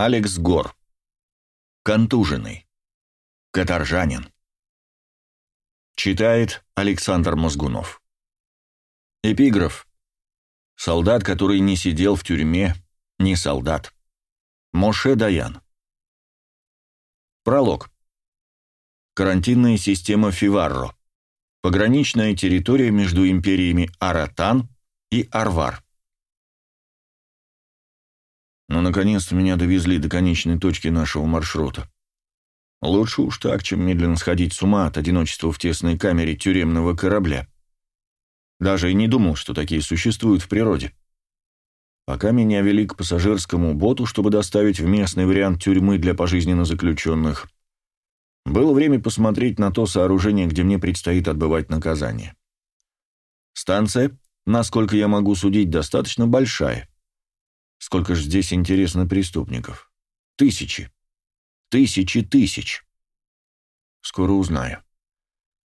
Алекс Гор. Контуженный. Каторжанин. Читает Александр Мозгунов. Эпиграф. Солдат, который не сидел в тюрьме, не солдат. Моше Даян. Пролог. Карантинная система Фиварро. Пограничная территория между империями Аратан и Арвар. Но, наконец-то, меня довезли до конечной точки нашего маршрута. Лучше уж так, чем медленно сходить с ума от одиночества в тесной камере тюремного корабля. Даже и не думал, что такие существуют в природе. Пока меня вели к пассажирскому боту, чтобы доставить в местный вариант тюрьмы для пожизненно заключенных, было время посмотреть на то сооружение, где мне предстоит отбывать наказание. Станция, насколько я могу судить, достаточно большая. Сколько же здесь интересно преступников? Тысячи. Тысячи тысяч. Скоро узнаю.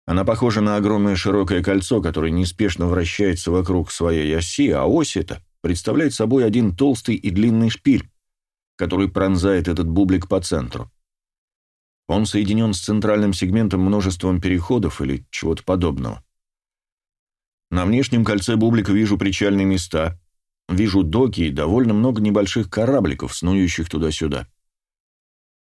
Она похожа на огромное широкое кольцо, которое неспешно вращается вокруг своей оси, а ось эта представляет собой один толстый и длинный шпиль, который пронзает этот бублик по центру. Он соединен с центральным сегментом множеством переходов или чего-то подобного. На внешнем кольце бублика вижу причальные места, вижу доки и довольно много небольших корабликов, снующих туда-сюда.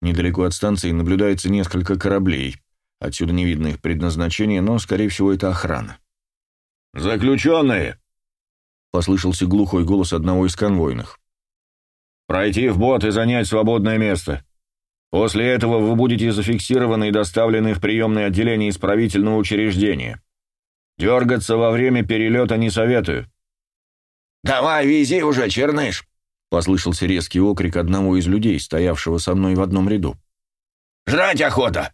Недалеко от станции наблюдается несколько кораблей. Отсюда не видно их предназначения, но, скорее всего, это охрана. «Заключенные!» — послышался глухой голос одного из конвойных. «Пройти в бот и занять свободное место. После этого вы будете зафиксированы и доставлены в приемное отделение исправительного учреждения. Дергаться во время перелета не советую». «Давай, вези уже, черныш!» — послышался резкий окрик одного из людей, стоявшего со мной в одном ряду. «Жрать охота!»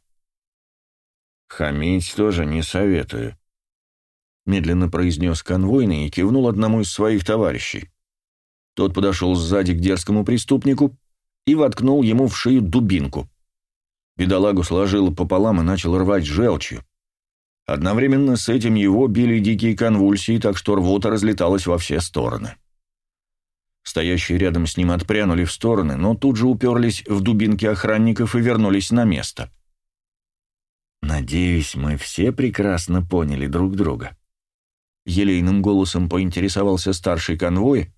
«Хамить тоже не советую», — медленно произнес конвойный и кивнул одному из своих товарищей. Тот подошел сзади к дерзкому преступнику и воткнул ему в шею дубинку. Бедолагу сложило пополам и начал рвать желчью. Одновременно с этим его били дикие конвульсии, так что рвота разлеталась во все стороны. Стоящие рядом с ним отпрянули в стороны, но тут же уперлись в дубинки охранников и вернулись на место. «Надеюсь, мы все прекрасно поняли друг друга». Елейным голосом поинтересовался старший конвой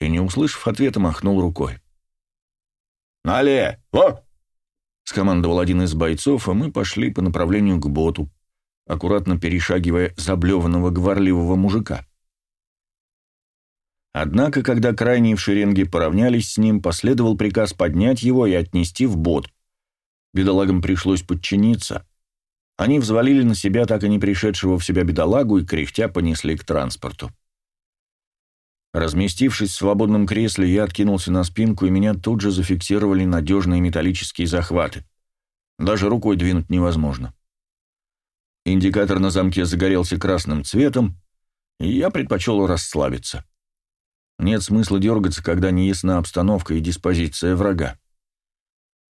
и, не услышав ответа, махнул рукой. «Нале! Во!» — скомандовал один из бойцов, а мы пошли по направлению к боту, аккуратно перешагивая заблеванного гварливого мужика. Однако, когда крайние в шеренге поравнялись с ним, последовал приказ поднять его и отнести в бот. Бедолагам пришлось подчиниться, они взвалили на себя так и не пришедшего в себя бедолагу и кряхтя понесли к транспорту. Разместившись в свободном кресле, я откинулся на спинку, и меня тут же зафиксировали надежные металлические захваты. Даже рукой двинуть невозможно. Индикатор на замке загорелся красным цветом, и я предпочел расслабиться. Нет смысла дергаться, когда не ясна обстановка и диспозиция врага.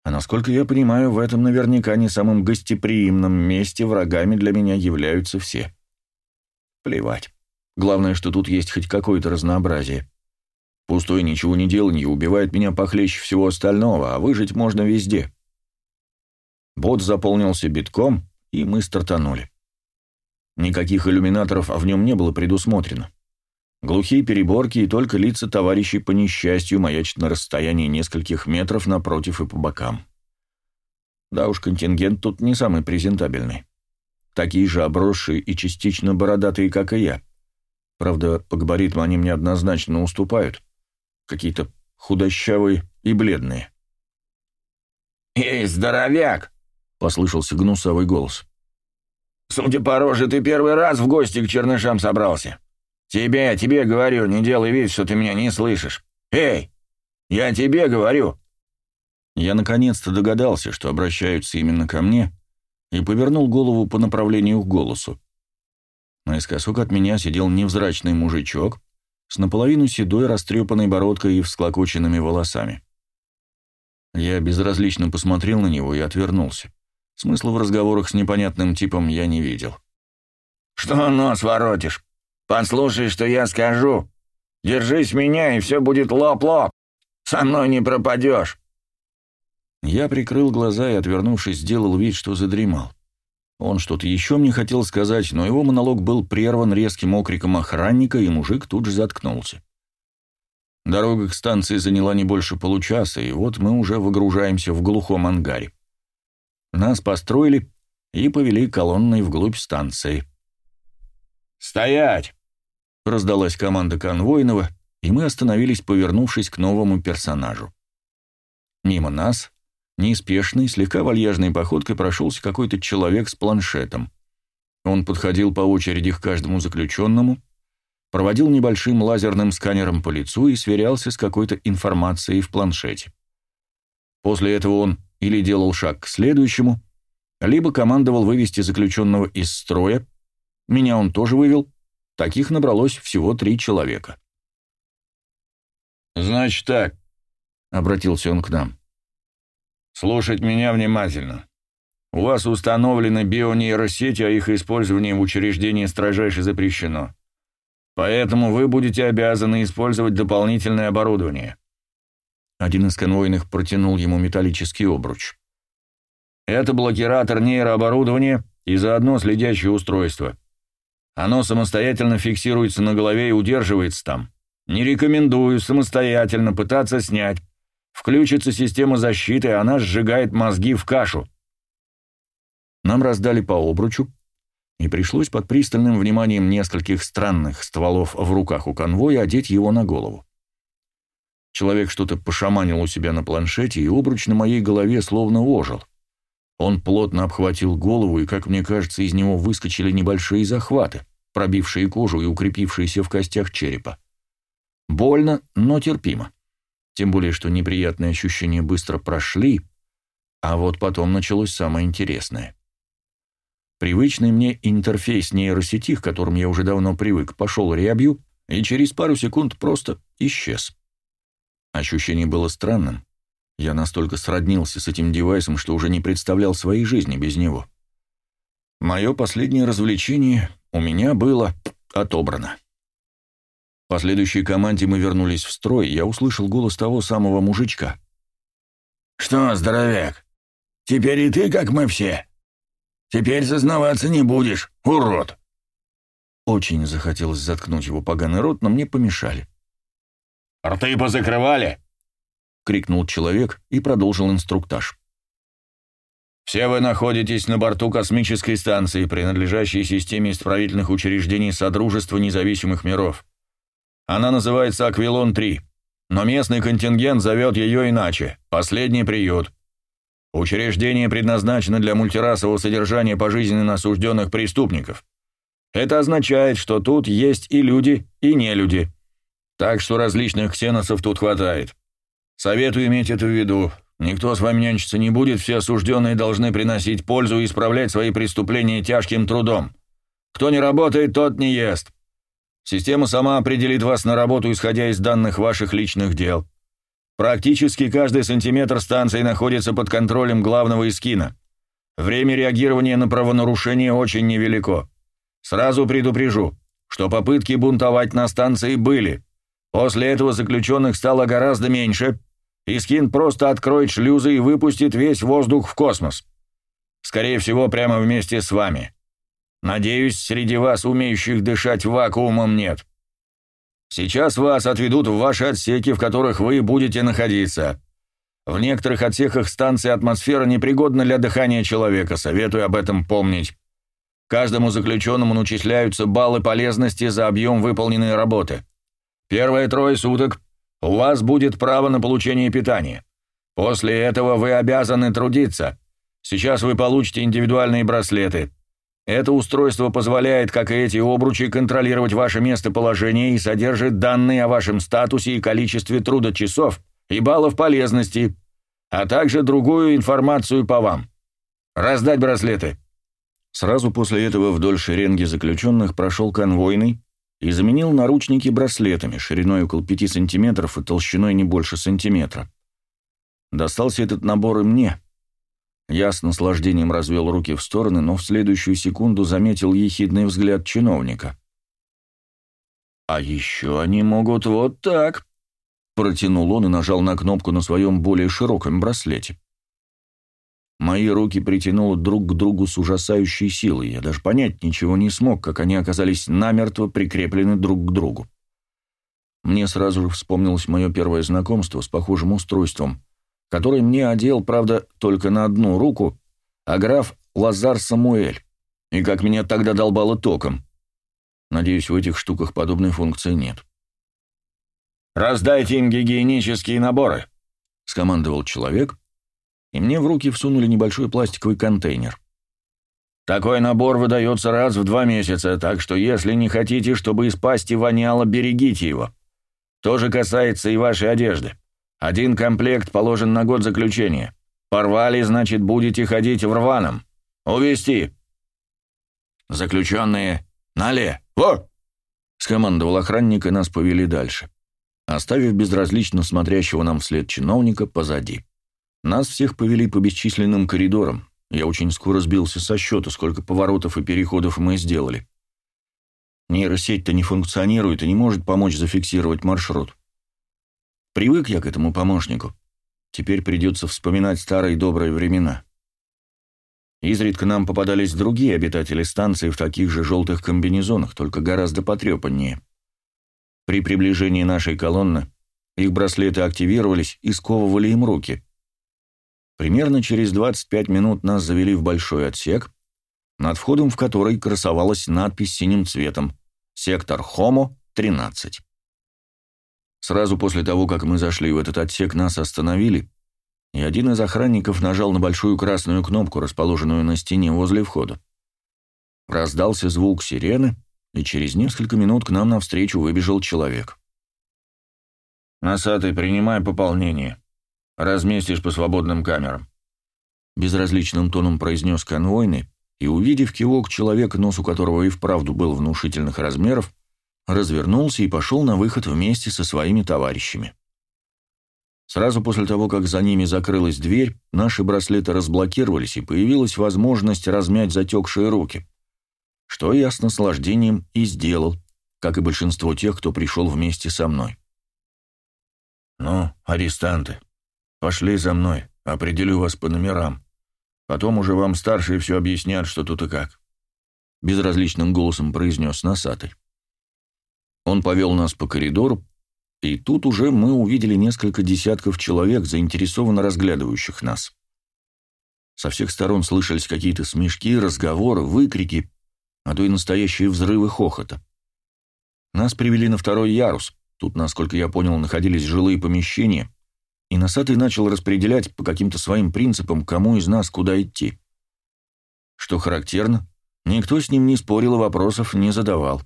А насколько я понимаю, в этом наверняка не самом гостеприимном месте врагами для меня являются все. Плевать. Главное, что тут есть хоть какое-то разнообразие. Пустое ничего не деланье убивает меня похлеще всего остального, а выжить можно везде. Бот заполнился битком, и мы стартанули. Никаких иллюминаторов в нем не было предусмотрено. Глухие переборки и только лица товарищей по несчастью маячат на расстоянии нескольких метров напротив и по бокам. Да уж, контингент тут не самый презентабельный. Такие же обросшие и частично бородатые, как и я. Правда, по габаритам они мне однозначно уступают. Какие-то худощавые и бледные. «Эй, здоровяк!» — послышался гнусовый голос. «Судя по роже, ты первый раз в гости к чернышам собрался. «Тебе, тебе говорю, не делай вид, что ты меня не слышишь. Эй, я тебе говорю!» Я наконец-то догадался, что обращаются именно ко мне, и повернул голову по направлению к голосу. Наискосок от меня сидел невзрачный мужичок с наполовину седой растрепанной бородкой и всклокоченными волосами. Я безразлично посмотрел на него и отвернулся. Смысла в разговорах с непонятным типом я не видел. «Что нос воротишь?» Послушай, что я скажу. Держись меня, и все будет лоп-лоп. Со мной не пропадешь. Я прикрыл глаза и, отвернувшись, сделал вид, что задремал. Он что-то еще мне хотел сказать, но его монолог был прерван резким окриком охранника, и мужик тут же заткнулся. Дорога к станции заняла не больше получаса, и вот мы уже выгружаемся в глухом ангаре. Нас построили и повели колонной вглубь станции. «Стоять!» — раздалась команда конвойного, и мы остановились, повернувшись к новому персонажу. Мимо нас, неспешной, слегка вальяжной походкой прошелся какой-то человек с планшетом. Он подходил по очереди к каждому заключенному, проводил небольшим лазерным сканером по лицу и сверялся с какой-то информацией в планшете. После этого он или делал шаг к следующему, либо командовал вывести заключенного из строя, меня он тоже вывел, таких набралось всего три человека. «Значит так», — обратился он к нам, — «слушать меня внимательно. У вас установлены бионейросети, а их использование в учреждении строжайше запрещено. Поэтому вы будете обязаны использовать дополнительное оборудование. Один из конвойных протянул ему металлический обруч. Это блокиратор нейрооборудования и заодно следящее устройство. Оно самостоятельно фиксируется на голове и удерживается там. Не рекомендую самостоятельно пытаться снять. Включится система защиты, она сжигает мозги в кашу. Нам раздали по обручу, и пришлось под пристальным вниманием нескольких странных стволов в руках у конвоя одеть его на голову. Человек что-то пошаманил у себя на планшете, и обруч на моей голове словно ожил. Он плотно обхватил голову, и, как мне кажется, из него выскочили небольшие захваты, пробившие кожу и укрепившиеся в костях черепа. Больно, но терпимо. Тем более, что неприятные ощущения быстро прошли, а вот потом началось самое интересное. Привычный мне интерфейс нейросети, к которым я уже давно привык, пошел рябью и через пару секунд просто исчез. Ощущение было странным. Я настолько сроднился с этим девайсом, что уже не представлял своей жизни без него. Мое последнее развлечение у меня было отобрано. По следующей команде мы вернулись в строй, я услышал голос того самого мужичка. «Что, здоровяк, теперь и ты, как мы все?» Теперь зазнаваться не будешь, урод!» Очень захотелось заткнуть его поганый рот, но мне помешали. «Рты позакрывали!» — крикнул человек и продолжил инструктаж. «Все вы находитесь на борту космической станции, принадлежащей системе исправительных учреждений Содружества независимых миров. Она называется Аквилон-3, но местный контингент зовет ее иначе — Последний приют. Учреждение предназначено для мультирасового содержания пожизненно осужденных преступников. Это означает, что тут есть и люди, и нелюди. Так что различных ксеносов тут хватает. Советую иметь это в виду. Никто с вами нянчиться не будет, все осужденные должны приносить пользу и исправлять свои преступления тяжким трудом. Кто не работает, тот не ест. Система сама определит вас на работу, исходя из данных ваших личных дел. Практически каждый сантиметр станции находится под контролем главного эскина. Время реагирования на правонарушение очень невелико. Сразу предупрежу, что попытки бунтовать на станции были. После этого заключенных стало гораздо меньше, и скин просто откроет шлюзы и выпустит весь воздух в космос. Скорее всего, прямо вместе с вами. Надеюсь, среди вас умеющих дышать вакуумом нет. Сейчас вас отведут в ваши отсеки, в которых вы будете находиться. В некоторых отсеках станции атмосфера непригодна для дыхания человека, советую об этом помнить. Каждому заключенному начисляются баллы полезности за объем выполненной работы. Первые трое суток у вас будет право на получение питания. После этого вы обязаны трудиться. Сейчас вы получите индивидуальные браслеты. Это устройство позволяет, как и эти обручи, контролировать ваше местоположение и содержит данные о вашем статусе и количестве трудочасов и баллов полезности, а также другую информацию по вам. Раздать браслеты. Сразу после этого вдоль шеренги заключенных прошел конвойный и заменил наручники браслетами шириной около 5 сантиметров и толщиной не больше сантиметра. Достался этот набор и мне — я с наслаждением развел руки в стороны, но в следующую секунду заметил ехидный взгляд чиновника. «А еще они могут вот так», — протянул он и нажал на кнопку на своем более широком браслете. Мои руки притянуло друг к другу с ужасающей силой. Я даже понять ничего не смог, как они оказались намертво прикреплены друг к другу. Мне сразу же вспомнилось мое первое знакомство с похожим устройством, которое мне одел, правда, только на одну руку, а граф Лазар Самуэль, и как меня тогда долбало током. Надеюсь, в этих штуках подобной функции нет. «Раздайте им гигиенические наборы», — скомандовал человек, и мне в руки всунули небольшой пластиковый контейнер. «Такой набор выдается раз в два месяца, так что если не хотите, чтобы из пасти воняло, берегите его. То же касается и вашей одежды. Один комплект положен на год заключения. Порвали, значит, будете ходить в рваном. Увести. Заключенные, нале, во!» Скомандовал охранник, и нас повели дальше, оставив безразлично смотрящего нам вслед чиновника позади. Нас всех повели по бесчисленным коридорам. Я очень скоро сбился со счета, сколько поворотов и переходов мы сделали. Нейросеть-то не функционирует и не может помочь зафиксировать маршрут. Привык я к этому помощнику. Теперь придется вспоминать старые добрые времена. Изредка нам попадались другие обитатели станции в таких же желтых комбинезонах, только гораздо потрепаннее. При приближении нашей колонны их браслеты активировались и сковывали им руки. Примерно через 25 минут нас завели в большой отсек, над входом в который красовалась надпись синим цветом Сектор Хомо, 13. Сразу после того, как мы зашли в этот отсек, нас остановили, и один из охранников нажал на большую красную кнопку, расположенную на стене возле входа. Раздался звук сирены, и через несколько минут к нам навстречу выбежал человек. «Носатый, принимай пополнение. Разместишь по свободным камерам», — безразличным тоном произнес конвойный, и, увидев кивок человека, нос у которого и вправду был внушительных размеров, развернулся и пошел на выход вместе со своими товарищами. Сразу после того, как за ними закрылась дверь, наши браслеты разблокировались, и появилась возможность размять затекшие руки, что я с наслаждением и сделал, как и большинство тех, кто пришел вместе со мной. «Ну, арестанты, пошли за мной, определю вас по номерам», Потом уже вам старшие все объяснят, что тут и как», — безразличным голосом произнес носатый. Он повел нас по коридору, и тут уже мы увидели несколько десятков человек, заинтересованно разглядывающих нас. Со всех сторон слышались какие-то смешки, разговоры, выкрики, а то и настоящие взрывы хохота. Нас привели на второй ярус. Тут, насколько я понял, находились жилые помещения, и носатый начал распределять по каким-то своим принципам, кому из нас куда идти. Что характерно, никто с ним не спорил и вопросов не задавал.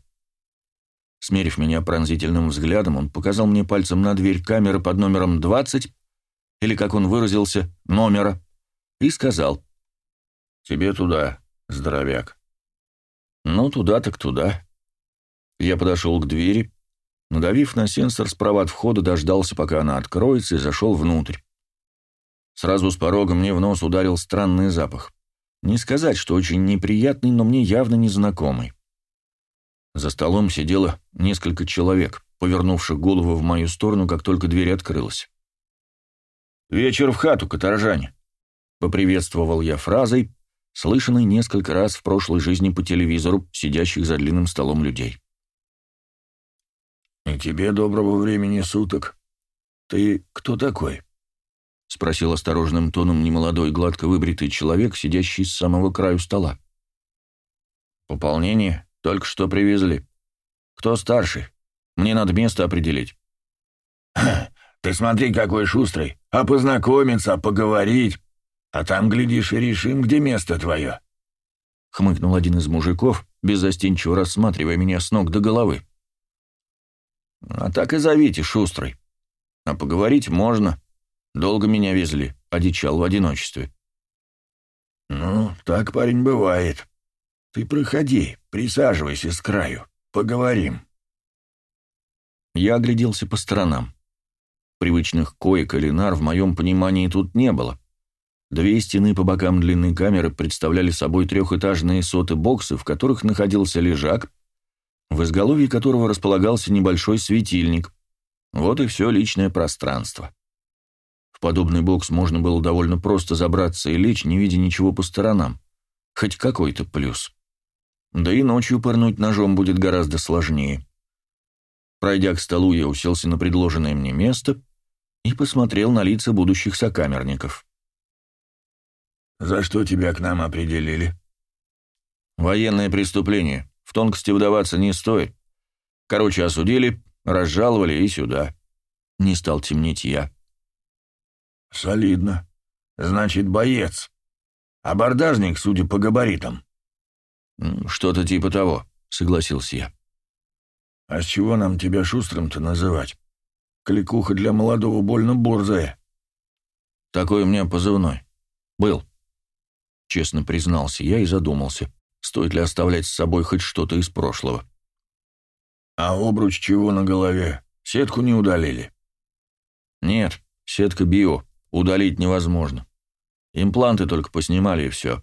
Смерив меня пронзительным взглядом, он показал мне пальцем на дверь камеры под номером 20, или, как он выразился, номера, и сказал «Тебе туда, здоровяк». «Ну, туда так туда». Я подошел к двери, Надавив на сенсор справа от входа, дождался, пока она откроется, и зашел внутрь. Сразу с порога мне в нос ударил странный запах. Не сказать, что очень неприятный, но мне явно незнакомый. За столом сидело несколько человек, повернувших голову в мою сторону, как только дверь открылась. «Вечер в хату, каторжане!» — поприветствовал я фразой, слышанной несколько раз в прошлой жизни по телевизору, сидящих за длинным столом людей. «И тебе доброго времени суток. Ты кто такой?» — спросил осторожным тоном немолодой, гладко выбритый человек, сидящий с самого краю стола. «Пополнение только что привезли. Кто старший? Мне надо место определить». «Ты смотри, какой шустрый. А познакомиться, а поговорить. А там, глядишь, и решим, где место твое». Хмыкнул один из мужиков, беззастенчиво рассматривая меня с ног до головы. А так и зовите, шустрый. А поговорить можно. Долго меня везли, одичал в одиночестве. Ну, так, парень, бывает. Ты проходи, присаживайся с краю, поговорим. Я огляделся по сторонам. Привычных коек или нар в моем понимании тут не было. Две стены по бокам длинной камеры представляли собой трехэтажные соты боксы, в которых находился лежак, в изголовье которого располагался небольшой светильник. Вот и все личное пространство. В подобный бокс можно было довольно просто забраться и лечь, не видя ничего по сторонам. Хоть какой-то плюс. Да и ночью пырнуть ножом будет гораздо сложнее. Пройдя к столу, я уселся на предложенное мне место и посмотрел на лица будущих сокамерников. «За что тебя к нам определили?» «Военное преступление. В тонкости вдаваться не стоит. Короче, осудили, разжаловали и сюда». Не стал темнеть я. «Солидно. Значит, боец. Абордажник, судя по габаритам». «Что-то типа того», — согласился я. «А с чего нам тебя шустрым-то называть? Кликуха для молодого больно борзая». «Такой у меня позывной. Был». Честно признался я и задумался, стоит ли оставлять с собой хоть что-то из прошлого. «А обруч чего на голове? Сетку не удалили?» «Нет, сетка био. Удалить невозможно. Импланты только поснимали и все».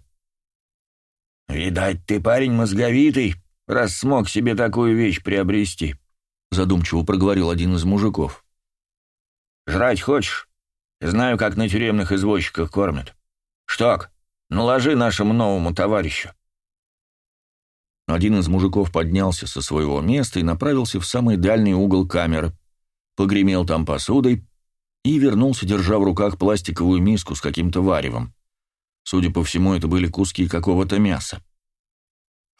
«Видать, ты парень мозговитый, раз смог себе такую вещь приобрести», задумчиво проговорил один из мужиков. «Жрать хочешь? Знаю, как на тюремных извозчиках кормят. Шток, наложи нашему новому товарищу». Один из мужиков поднялся со своего места и направился в самый дальний угол камеры, погремел там посудой и вернулся, держа в руках пластиковую миску с каким-то варевом. Судя по всему, это были куски какого-то мяса.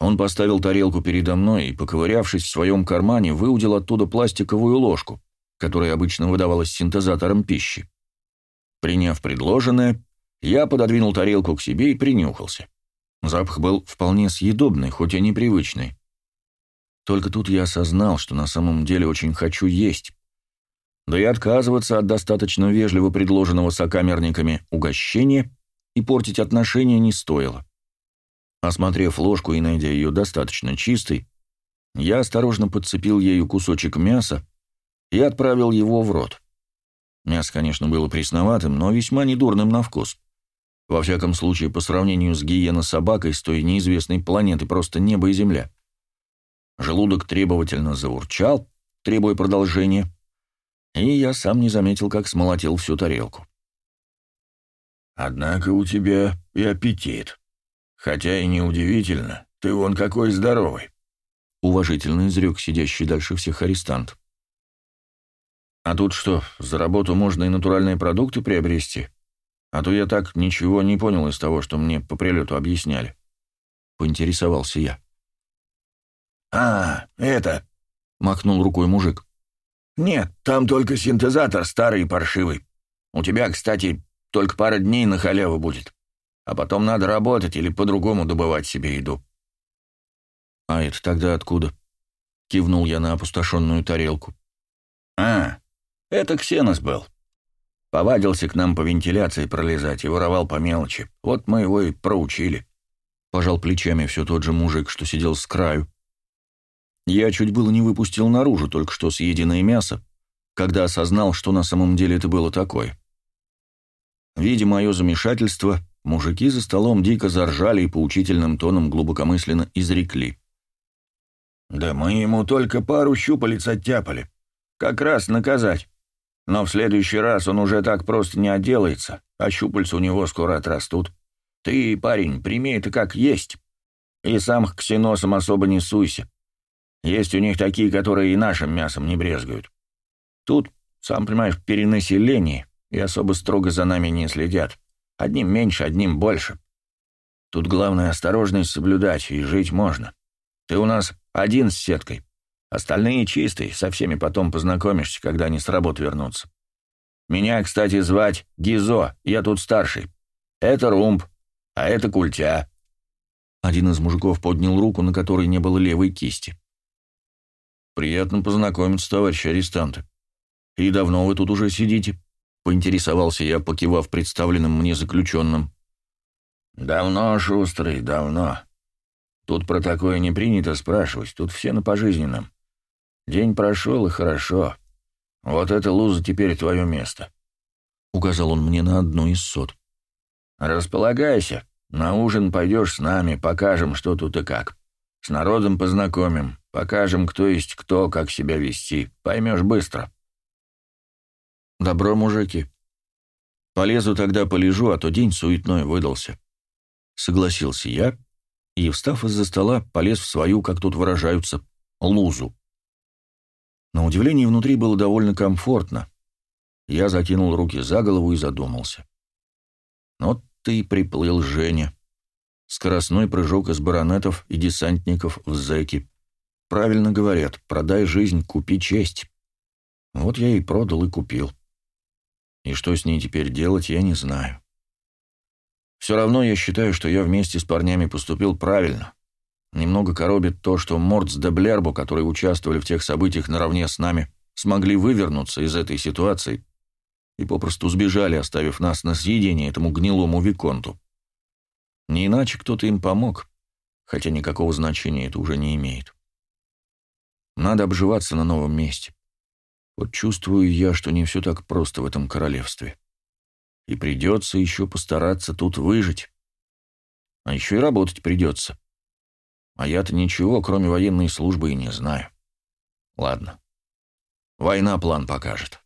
Он поставил тарелку передо мной и, поковырявшись в своем кармане, выудил оттуда пластиковую ложку, которая обычно выдавалась синтезатором пищи. Приняв предложенное, я пододвинул тарелку к себе и принюхался. Запах был вполне съедобный, хоть и непривычный. Только тут я осознал, что на самом деле очень хочу есть. Да и отказываться от достаточно вежливо предложенного сокамерниками угощения и портить отношения не стоило. Осмотрев ложку и найдя ее достаточно чистой, я осторожно подцепил ею кусочек мяса и отправил его в рот. Мясо, конечно, было пресноватым, но весьма недурным на вкус. Во всяком случае, по сравнению с гиена-собакой с той неизвестной планеты просто небо и земля. Желудок требовательно заурчал, требуя продолжения, и я сам не заметил, как смолотил всю тарелку. «Однако у тебя и аппетит. Хотя и неудивительно, ты вон какой здоровый», — уважительно изрек сидящий дальше всех арестант. «А тут что, за работу можно и натуральные продукты приобрести? А то я так ничего не понял из того, что мне по прилету объясняли». Поинтересовался я. «А, это...» — махнул рукой мужик. «Нет, там только синтезатор старый и паршивый. У тебя, кстати, только пара дней на халяву будет. А потом надо работать или по-другому добывать себе еду». «А это тогда откуда?» — кивнул я на опустошенную тарелку. «А, это Ксенос был. Повадился к нам по вентиляции пролезать и воровал по мелочи. Вот мы его и проучили». Пожал плечами все тот же мужик, что сидел с краю. Я чуть было не выпустил наружу только что съеденное мясо, когда осознал, что на самом деле это было такое. Видя мое замешательство, мужики за столом дико заржали и поучительным тоном глубокомысленно изрекли. «Да мы ему только пару щупалец оттяпали. Как раз наказать. Но в следующий раз он уже так просто не отделается, а щупальца у него скоро отрастут. Ты, парень, прими это как есть. И сам к ксеносам особо не суйся. Есть у них такие, которые и нашим мясом не брезгуют. Тут, сам понимаешь, перенаселение, и особо строго за нами не следят. Одним меньше, одним больше. Тут главное осторожность соблюдать, и жить можно. Ты у нас один с сеткой. Остальные чистые, со всеми потом познакомишься, когда они с работы вернутся. Меня, кстати, звать Гизо, я тут старший. Это Румб, а это Культя. Один из мужиков поднял руку, на которой не было левой кисти. «Приятно познакомиться, товарищ арестанты. И давно вы тут уже сидите?» — поинтересовался я, покивав представленным мне заключенным. «Давно, шустрый, давно. Тут про такое не принято спрашивать, тут все на пожизненном. День прошел, и хорошо. Вот эта луза теперь твое место», — указал он мне на одну из сот. «Располагайся, на ужин пойдешь с нами, покажем, что тут и как. С народом познакомим, покажем, кто есть кто, как себя вести. Поймешь быстро». «Добро, мужики». Полезу тогда полежу, а то день суетной выдался. Согласился я и, встав из-за стола, полез в свою, как тут выражаются, лузу. На удивление внутри было довольно комфортно. Я закинул руки за голову и задумался. Вот ты и приплыл, Женя. Скоростной прыжок из баронетов и десантников в зэки. Правильно говорят, продай жизнь, купи честь. Вот я и продал, и купил. И что с ней теперь делать, я не знаю. Все равно я считаю, что я вместе с парнями поступил правильно. Немного коробит то, что Мордс де Блербо, которые участвовали в тех событиях наравне с нами, смогли вывернуться из этой ситуации и попросту сбежали, оставив нас на съедение этому гнилому Виконту. Не иначе кто-то им помог, хотя никакого значения это уже не имеет. Надо обживаться на новом месте. Вот чувствую я, что не все так просто в этом королевстве. И придется еще постараться тут выжить. А еще и работать придется. А я-то ничего, кроме военной службы, и не знаю. Ладно. Война план покажет.